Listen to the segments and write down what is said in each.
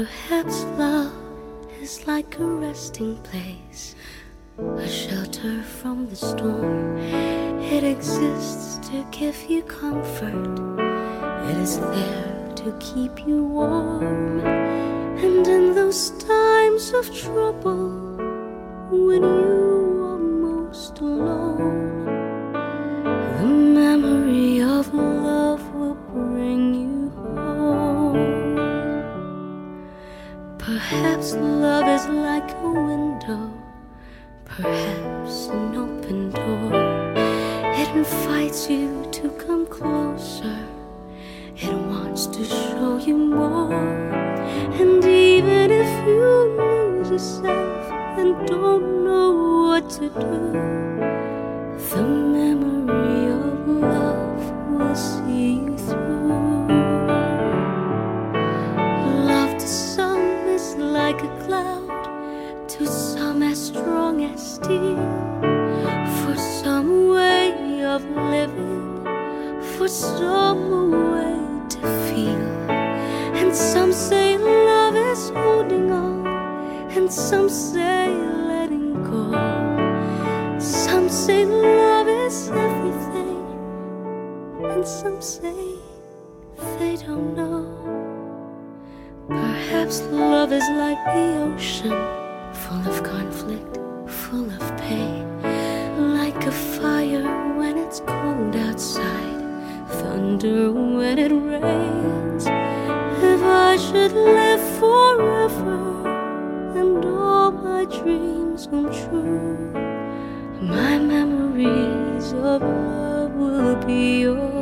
Perhaps love is like a resting place, a shelter from the storm. It exists to give you comfort, it is there to keep you warm. And in those times of trouble, Perhaps love is like a window, perhaps an open door. It invites you to come closer, it wants to show you more. And even if you lose yourself and don't know what to do, the memory of love will see you through. To some as strong as steel. For some way of living, for some way to feel. And some say love is holding on, and some say letting go. Some say love is everything, and some say they don't know. Perhaps love is like the ocean, full of conflict, full of pain. Like a fire when it's cold outside, thunder when it rains. If I should live forever and all my dreams come true, my memories of love will be yours.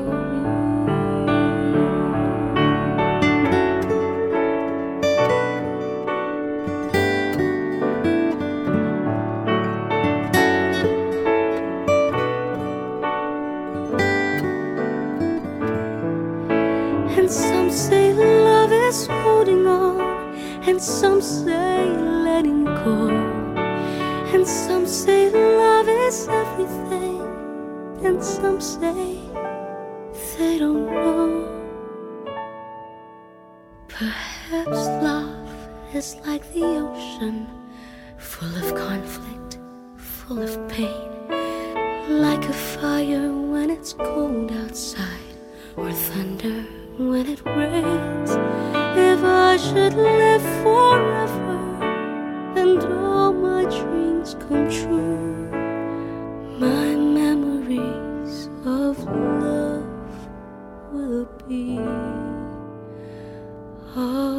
And some say love is holding on, and some say letting go. And some say love is everything, and some say they don't know. Perhaps love is like the ocean, full of conflict, full of pain. Like a fire when it's cold outside, or thunder when it rains. If I should live forever and all my dreams come true, my memories of love will be. Oh.